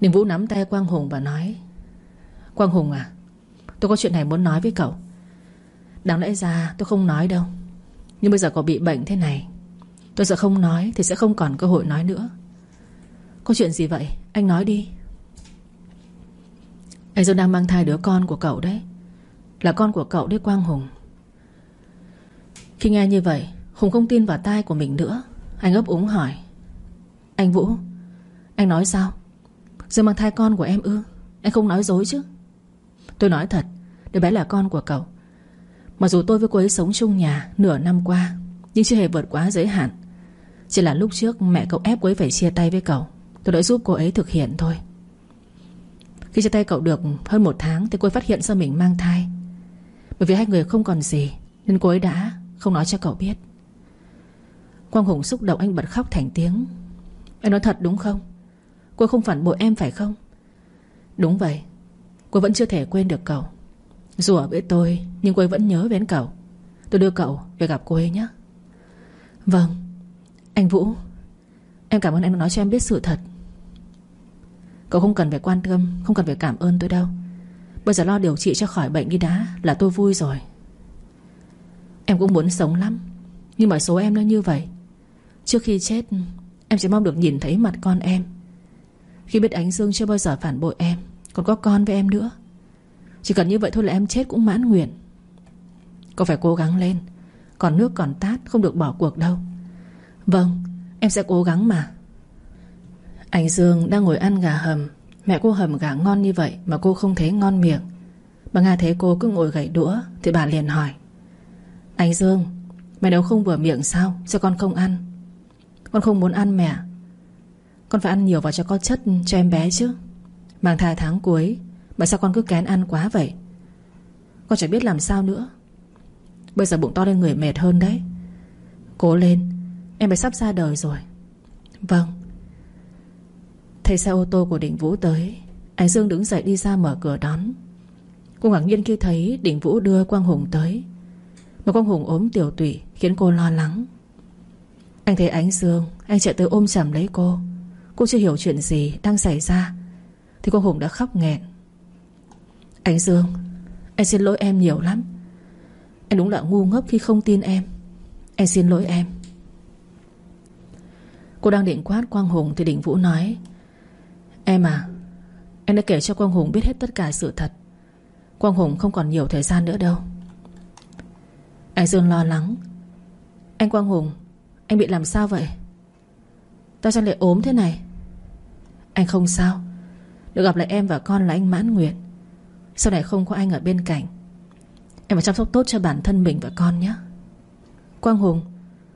Đình Vũ nắm tay Quang Hùng và nói, Quang Hùng à Tôi có chuyện này muốn nói với cậu. Đáng lẽ ra tôi không nói đâu. Nhưng bây giờ cậu bị bệnh thế này Tôi sợ không nói Thì sẽ không còn cơ hội nói nữa. Có chuyện gì vậy? Anh nói đi. Anh Dương đang mang thai đứa con của cậu đấy. Là con của cậu đấy, Quang Hùng. Khi nghe như vậy, Hùng không tin vào tai của mình nữa. Anh ấp úng hỏi. Anh Vũ, Anh nói sao? Dương mang thai con của em ư? Anh không nói dối chứ? Tôi nói thật, Đứa bé là con của cậu. Mặc dù tôi với cô ấy sống chung nhà Nửa năm qua, Nhưng chưa hề vượt quá giới hạn chỉ là lúc trước mẹ cậu ép cô ấy phải chia tay với cậu. Tôi đã giúp cô ấy thực hiện thôi. Khi chia tay cậu được hơn một tháng Thì cô ấy phát hiện ra mình mang thai. Bởi vì hai người không còn gì, Nên cô ấy đã không nói cho cậu biết. Quang Hùng xúc động anh bật khóc thành tiếng. Anh nói thật đúng không? Cô không phản bội em phải không? Đúng vậy. Cô vẫn chưa thể quên được cậu. Dù ở với tôi, Nhưng cô ấy vẫn nhớ đến cậu. Tôi đưa cậu về gặp cô ấy nhé. Vâng. Anh Vũ, Em cảm ơn anh đã nói cho em biết sự thật. Cậu không cần phải quan tâm, Không cần phải cảm ơn tôi đâu. Bây giờ lo điều trị cho khỏi bệnh đi đã, Là tôi vui rồi. Em cũng muốn sống lắm, Nhưng mà số em nó như vậy. Trước khi chết, Em chỉ mong được nhìn thấy mặt con em. Khi biết ánh Dương chưa bao giờ phản bội em, Còn có con với em nữa. Chỉ cần như vậy thôi là em chết cũng mãn nguyện. Cậu phải cố gắng lên, Còn nước còn tát, không được bỏ cuộc đâu. Vâng Em sẽ cố gắng mà. Ảnh Dương đang ngồi ăn gà hầm. Mẹ cô hầm gà ngon như vậy Mà cô không thấy ngon miệng. Bà Nga thấy cô cứ ngồi gậy đũa Thì bà liền hỏi. Anh Dương, Mẹ nấu không vừa miệng sao? Sao con không ăn? Con không muốn ăn mẹ. Con phải ăn nhiều vào cho có chất cho em bé chứ. Mang thai tháng cuối, Mà sao con cứ kén ăn quá vậy? Con chẳng biết làm sao nữa. Bây giờ bụng to lên người mệt hơn đấy. Cố lên. Em phải sắp ra đời rồi. Vâng. Thấy xe ô tô của Đình Vũ tới Ánh Dương đứng dậy đi ra mở cửa đón. Cô ngạc nhiên khi thấy Đình Vũ đưa Quang Hùng tới. Mà Quang Hùng ốm tiểu tụy, Khiến cô lo lắng. Anh thấy ánh Dương, Anh chạy tới ôm chầm lấy cô. Cô chưa hiểu chuyện gì đang xảy ra, Thì Quang Hùng đã khóc nghẹn. Ánh Dương, Anh xin lỗi em nhiều lắm. Anh đúng là ngu ngốc khi không tin em. Anh xin lỗi em. Cô đang định quát Quang Hùng Thì Đình Vũ nói, Em à Em đã kể cho Quang Hùng biết hết tất cả sự thật. Quang Hùng không còn nhiều thời gian nữa đâu. Anh Dương lo lắng, Anh Quang Hùng, Anh bị làm sao vậy? Tao sao lại ốm thế này? Anh không sao, Được gặp lại em và con là anh mãn nguyện Sau này không có anh ở bên cạnh, Em phải chăm sóc tốt cho bản thân mình và con nhé. Quang Hùng,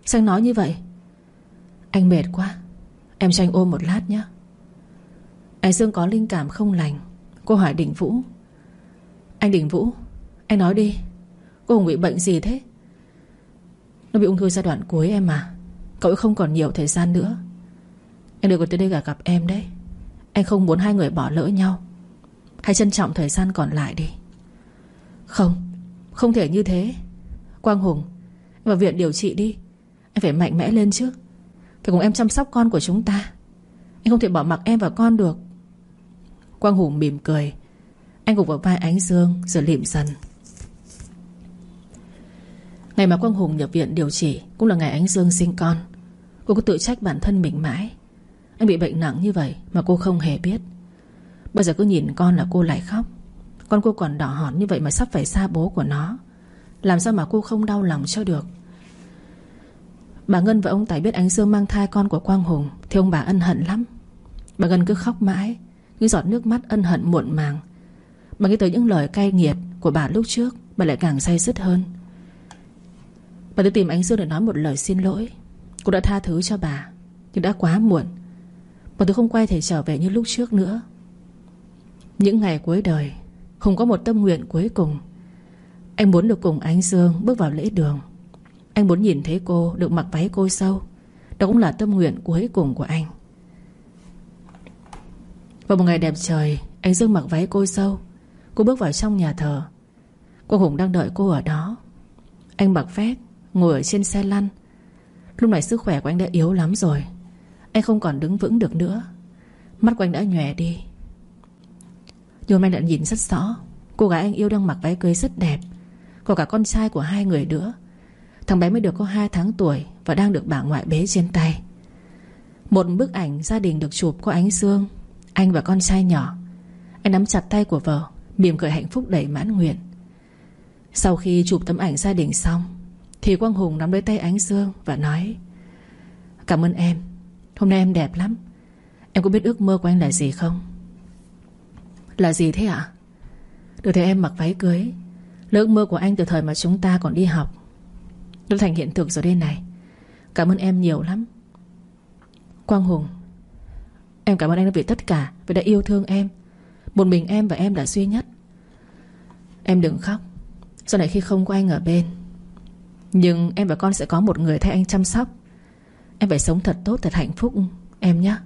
Sao anh nói như vậy? Anh mệt quá. Em cho anh ôm một lát nhé. Anh Dương có linh cảm không lành. Cô hỏi Đình Vũ. Anh Đình Vũ Anh nói đi. Cô Hùng bị bệnh gì thế? Nó bị ung thư giai đoạn cuối em mà Cậu ấy không còn nhiều thời gian nữa. Anh đừng có tới đây cả gặp em đấy. Anh không muốn hai người bỏ lỡ nhau. Hãy trân trọng thời gian còn lại đi. Không Không thể như thế. Quang Hùng, Em vào viện điều trị đi. Anh phải mạnh mẽ lên chứ. Phải cùng em chăm sóc con của chúng ta. Anh không thể bỏ mặc em và con được. Quang Hùng mỉm cười. Anh gục vào vai Ánh Dương, Rồi lịm dần. Ngày mà Quang Hùng nhập viện điều trị, Cũng là ngày Ánh Dương sinh con. Cô cứ tự trách bản thân mình mãi. Anh bị bệnh nặng như vậy mà cô không hề biết. Bây giờ cứ nhìn con là cô lại khóc. Con cô còn đỏ hòn như vậy mà sắp phải xa bố của nó. Làm sao mà cô không đau lòng cho được? Bà Ngân và ông Tài biết Ánh Dương mang thai con của Quang Hùng, Thì ông bà ân hận lắm. Bà Ngân cứ khóc mãi, những giọt nước mắt ân hận muộn màng. Bà nghĩ tới những lời cay nghiệt của bà lúc trước, Bà lại càng say dứt hơn. Bà tới tìm anh Dương để nói một lời xin lỗi. Cô đã tha thứ cho bà, Nhưng đã quá muộn. Bà tôi không quay thể trở về như lúc trước nữa. Những ngày cuối đời, Không có một tâm nguyện cuối cùng. Anh muốn được cùng anh Dương bước vào lễ đường. Anh muốn nhìn thấy cô, được mặc váy cô sâu Đó cũng là tâm nguyện cuối cùng của anh. Vào một ngày đẹp trời, Anh Dương mặc váy cô sâu Cô bước vào trong nhà thờ. Cô Hùng đang đợi cô ở đó. Anh mặc phép Ngồi ở trên xe lăn. Lúc này sức khỏe của anh đã yếu lắm rồi. Anh không còn đứng vững được nữa. Mắt của anh đã nhòe đi. Nhưng anh đã nhìn rất rõ. Cô gái anh yêu đang mặc váy cưới rất đẹp. Có cả con trai của hai người nữa. Thằng bé mới được có 2 tháng tuổi Và đang được bà ngoại bế trên tay. Một bức ảnh gia đình được chụp có ánh xương anh và con trai nhỏ. Anh nắm chặt tay của vợ, Mỉm cười hạnh phúc đầy mãn nguyện. Sau khi chụp tấm ảnh gia đình xong, Thì Quang Hùng nắm lấy tay Ánh Dương Và nói, Cảm ơn em. Hôm nay em đẹp lắm. Em có biết ước mơ của anh là gì không? Là gì thế ạ? Được thấy em mặc váy cưới. Là ước mơ của anh từ thời mà chúng ta còn đi học. Nó thành hiện thực rồi đây này. Cảm ơn em nhiều lắm. Quang Hùng, Em cảm ơn anh vì tất cả, Vì đã yêu thương em. Một mình em và em là duy nhất. Em đừng khóc. Sau này khi không có anh ở bên, Nhưng em và con sẽ có một người thay anh chăm sóc. Em phải sống thật tốt, thật hạnh phúc, Em nhé.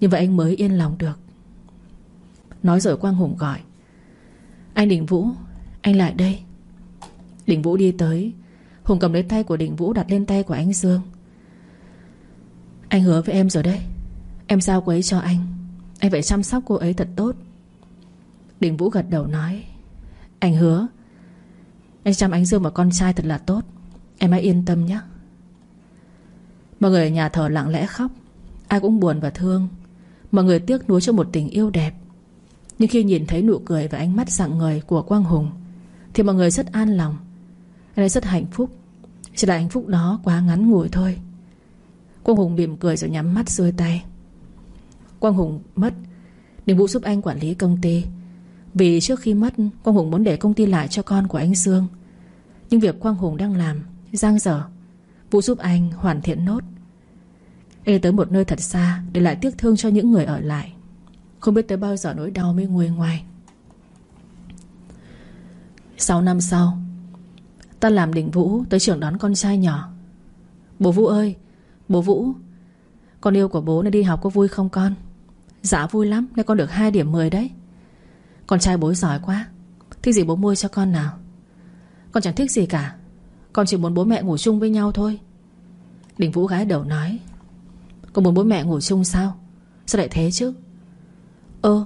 Như vậy anh mới yên lòng được. Nói rồi Quang Hùng gọi. Anh Đình Vũ, Anh lại đây. Đình Vũ đi tới. Hùng cầm lấy tay của Đình Vũ đặt lên tay của anh Dương. Anh hứa với em rồi đấy. Em giao cô ấy cho anh. Anh phải chăm sóc cô ấy thật tốt. Đình Vũ gật đầu nói, Anh hứa, Anh chăm anh Dương và con trai thật là tốt. Em hãy yên tâm nhé. Mọi người ở nhà thờ lặng lẽ khóc. Ai cũng buồn và thương. Mọi người tiếc nuối cho một tình yêu đẹp. Nhưng khi nhìn thấy nụ cười và ánh mắt rạng ngời của Quang Hùng, Thì mọi người rất an lòng. Anh ấy rất hạnh phúc. Chỉ là hạnh phúc đó quá ngắn ngủi thôi. Quang Hùng mỉm cười rồi nhắm mắt rơi tay. Quang Hùng mất. Đình Vũ giúp anh quản lý công ty. Vì trước khi mất, Quang Hùng muốn để công ty lại cho con của anh Dương. Nhưng việc Quang Hùng đang làm Giang dở. Vũ giúp anh hoàn thiện nốt. Ê, tới một nơi thật xa Để lại tiếc thương cho những người ở lại. Không biết tới bao giờ nỗi đau mới nguôi ngoai. Sáu năm sau Ta làm định Vũ tới trường đón con trai nhỏ. Bố Vũ ơi, Bố Vũ, Con yêu của bố này đi học có vui không con? Dạ vui lắm Nay con được 2 điểm 10 đấy. Con trai bố giỏi quá, Thích gì bố mua cho con nào? Con chẳng thích gì cả, Con chỉ muốn bố mẹ ngủ chung với nhau thôi. Đình Vũ gái đầu nói Con muốn bố mẹ ngủ chung sao? Sao lại thế chứ? Ơ,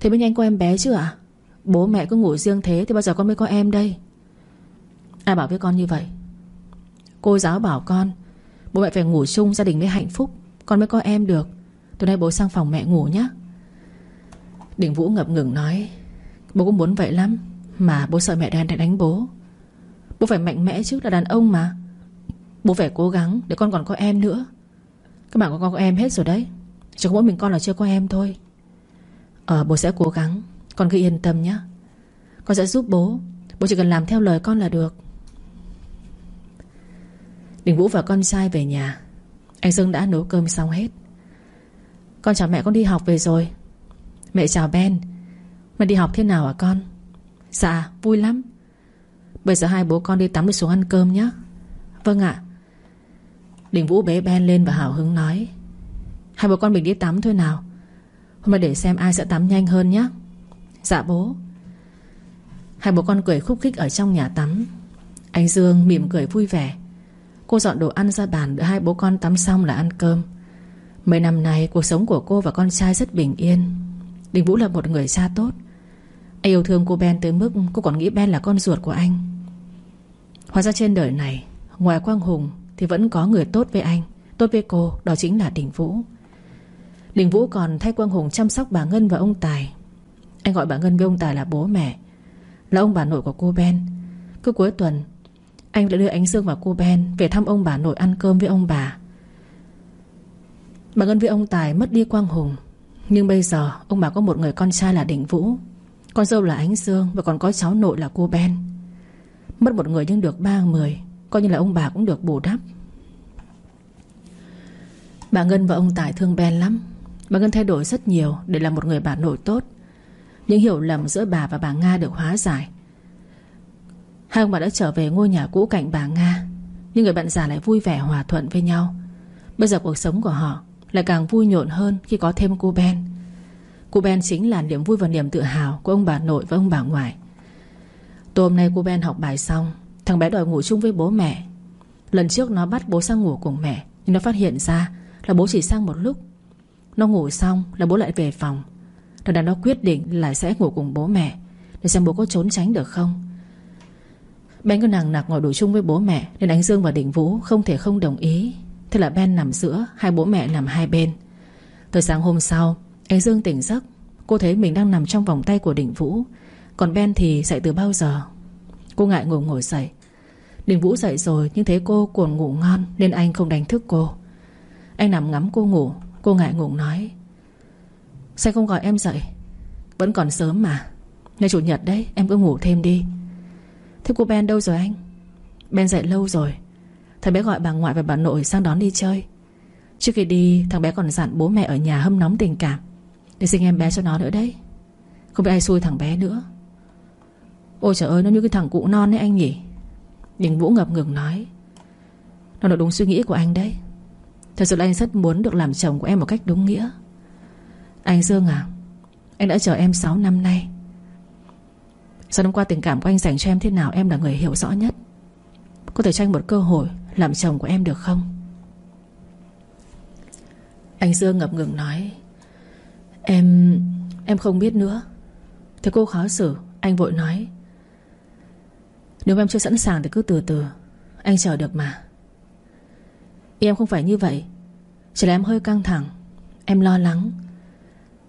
Thế bên anh có em bé chứ ạ? Bố mẹ cứ ngủ riêng thế Thì bao giờ con mới có em đây? Ai bảo với con như vậy? Cô giáo bảo con, Bố mẹ phải ngủ chung, gia đình mới hạnh phúc. Con mới có em được. Tối nay bố sang phòng mẹ ngủ nhé Đình Vũ ngập ngừng nói, Bố cũng muốn vậy lắm, Mà bố sợ mẹ đàn đánh bố. Bố phải mạnh mẽ chứ là đàn ông mà. Bố phải cố gắng để con còn có em nữa. Các bạn của con có em hết rồi đấy. Chỉ có mỗi mình con là chưa có em thôi. Ờ bố sẽ cố gắng. Con cứ yên tâm nhé Con sẽ giúp bố. Bố chỉ cần làm theo lời con là được. Đình Vũ và con trai về nhà. Anh Dương đã nấu cơm xong hết. Con chào mẹ con đi học về rồi. Mẹ chào Ben. Mẹ đi học thế nào hả con? Dạ vui lắm. Bây giờ hai bố con đi tắm đi xuống ăn cơm nhé Vâng ạ. Đình Vũ bế Ben lên và hào hứng nói. Hai bố con mình đi tắm thôi nào. Hôm nay để xem ai sẽ tắm nhanh hơn nhé Dạ bố. Hai bố con cười khúc khích ở trong nhà tắm. Anh Dương mỉm cười vui vẻ. Cô dọn đồ ăn ra bàn đợi hai bố con tắm xong là ăn cơm. Mấy năm nay, cuộc sống của cô và con trai rất bình yên. Đình Vũ là một người cha tốt. Anh yêu thương cô Ben tới mức Cô còn nghĩ Ben là con ruột của anh. Hóa ra trên đời này, Ngoài Quang Hùng thì vẫn có người tốt với anh. Tốt với cô, Đó chính là Đình Vũ. Đình Vũ còn thay Quang Hùng chăm sóc bà Ngân và ông Tài. Anh gọi bà Ngân với ông Tài là bố mẹ. Là ông bà nội của cô Ben. Cứ cuối tuần anh đã đưa Ánh Dương và cô Ben Về thăm ông bà nội ăn cơm với ông bà. Bà Ngân với ông Tài mất đi Quang Hùng. Nhưng bây giờ, ông bà có một người con trai là Đình Vũ. Con dâu là Ánh Dương Và còn có cháu nội là cô Ben. Mất một người nhưng được ba người, Coi như là ông bà cũng được bù đắp. Bà Ngân và ông Tài thương Ben lắm. Bà Ngân thay đổi rất nhiều Để là một người bà nội tốt. Những hiểu lầm giữa bà và bà Nga được hóa giải. Hai ông bà đã trở về ngôi nhà cũ cạnh bà Nga, Nhưng người bạn già lại vui vẻ hòa thuận với nhau. Bây giờ cuộc sống của họ Lại càng vui nhộn hơn khi có thêm cô Ben. Cô Ben chính là niềm vui và niềm tự hào Của ông bà nội và ông bà ngoại. Tối hôm nay cô Ben học bài xong, Thằng bé đòi ngủ chung với bố mẹ. Lần trước nó bắt bố sang ngủ cùng mẹ, Nhưng nó phát hiện ra là bố chỉ sang một lúc. Nó ngủ xong là bố lại về phòng. Thằng đàn nó quyết định là sẽ ngủ cùng bố mẹ, Để xem bố có trốn tránh được không. Ben cứ nàng nặc ngồi đủ chung với bố mẹ, Nên anh Dương và Đình Vũ không thể không đồng ý. Thế là Ben nằm giữa, Hai bố mẹ nằm hai bên. Tới sáng hôm sau, Anh Dương tỉnh giấc. Cô thấy mình đang nằm trong vòng tay của Đình Vũ. Còn Ben thì dậy từ bao giờ? Cô ngại ngủ ngồi dậy. Đình Vũ dậy rồi, nhưng thấy cô cuồn ngủ ngon, Nên anh không đánh thức cô. Anh nằm ngắm cô ngủ, Cô ngại ngủ nói, Sao không gọi em dậy? Vẫn còn sớm mà. Ngày chủ nhật đấy, em cứ ngủ thêm đi. Thế cô Ben đâu rồi anh? Ben dậy lâu rồi. Thằng bé gọi bà ngoại và bà nội sang đón đi chơi. Trước khi đi, thằng bé còn dặn bố mẹ ở nhà hâm nóng tình cảm Để sinh em bé cho nó nữa đấy. Không biết ai xui thằng bé nữa. Ôi trời ơi, nó như cái thằng cụ non ấy anh nhỉ? Đình Vũ ngập ngừng nói. Nó là đúng suy nghĩ của anh đấy. Thật sự là anh rất muốn được làm chồng của em một cách đúng nghĩa. Anh Dương à Anh đã chờ em 6 năm nay. Sau năm qua tình cảm của anh dành cho em thế nào? Em là người hiểu rõ nhất. Có thể cho anh một cơ hội Làm chồng của em được không? Anh Dương ngập ngừng nói, Em Em không biết nữa. Thế cô khó xử, Anh vội nói, Nếu em chưa sẵn sàng thì cứ từ từ, Anh chờ được mà. Ý em không phải như vậy, Chỉ là em hơi căng thẳng, Em lo lắng.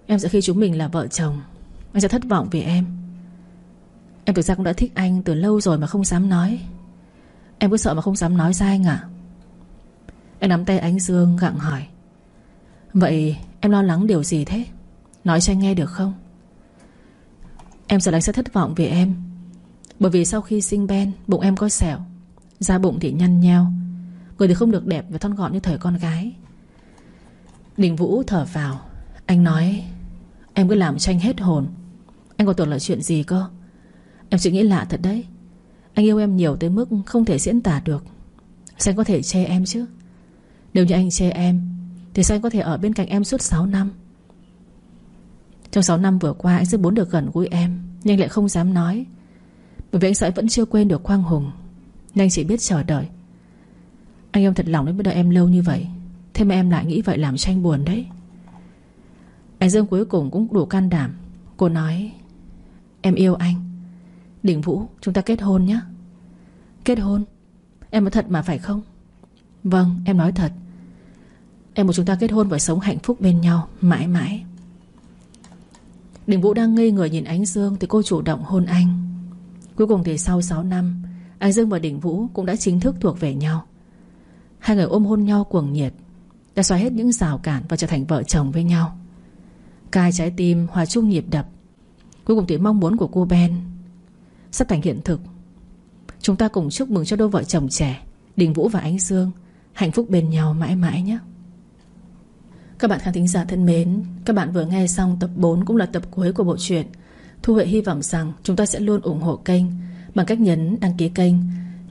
Em sẽ khi chúng mình là vợ chồng Anh sẽ thất vọng vì em. Em thực ra cũng đã thích anh từ lâu rồi mà không dám nói. Em cứ sợ mà không dám nói ra anh à Em nắm tay anh Dương gặng hỏi. Vậy em lo lắng điều gì thế? Nói cho anh nghe được không? Em sợ anh sẽ thất vọng về em. Bởi vì sau khi sinh Ben, Bụng em có sẹo. Da bụng thì nhăn nheo. Người thì không được đẹp và thon gọn như thời con gái. Đình Vũ thở vào. Anh nói, Em cứ làm cho anh hết hồn. Anh còn tưởng là chuyện gì cơ? Em suy nghĩ lạ thật đấy. Anh yêu em nhiều tới mức không thể diễn tả được. Sao anh có thể che em chứ? Nếu như anh che em, Thì sao anh có thể ở bên cạnh em suốt 6 năm? Trong 6 năm vừa qua, Anh rất muốn được gần gũi em, Nhưng lại không dám nói. Bởi vì anh sợ vẫn chưa quên được Quang Hùng. Nên anh chỉ biết chờ đợi. Anh em thật lòng đến bây đợi em lâu như vậy. Thế mà em lại nghĩ vậy làm cho anh buồn đấy. Anh Dương cuối cùng cũng đủ can đảm. Cô nói, Em yêu anh. Đình Vũ, chúng ta kết hôn nhé Kết hôn. Em nói thật mà phải không? Vâng em nói thật. Em muốn chúng ta kết hôn và sống hạnh phúc bên nhau, Mãi mãi. Đình Vũ đang ngây người nhìn Ánh Dương Thì cô chủ động hôn anh. Cuối cùng thì sau 6 năm Ánh Dương và Đình Vũ cũng đã chính thức thuộc về nhau. Hai người ôm hôn nhau cuồng nhiệt, Đã xóa hết những rào cản Và trở thành vợ chồng với nhau. Cai trái tim, hòa chung nhịp đập. Cuối cùng thì mong muốn của cô Ben Sắp thành hiện thực. Chúng ta cùng chúc mừng cho đôi vợ chồng trẻ Đình Vũ và Ánh Dương. Hạnh phúc bên nhau mãi mãi nhé. Các bạn khán thính giả thân mến Các bạn vừa nghe xong tập 4 Cũng là tập cuối của bộ truyện. Thu Huệ hy vọng rằng chúng ta sẽ luôn ủng hộ kênh Bằng cách nhấn đăng ký kênh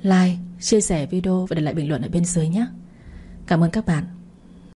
Like, chia sẻ video Và để lại bình luận ở bên dưới nhé. Cảm ơn các bạn.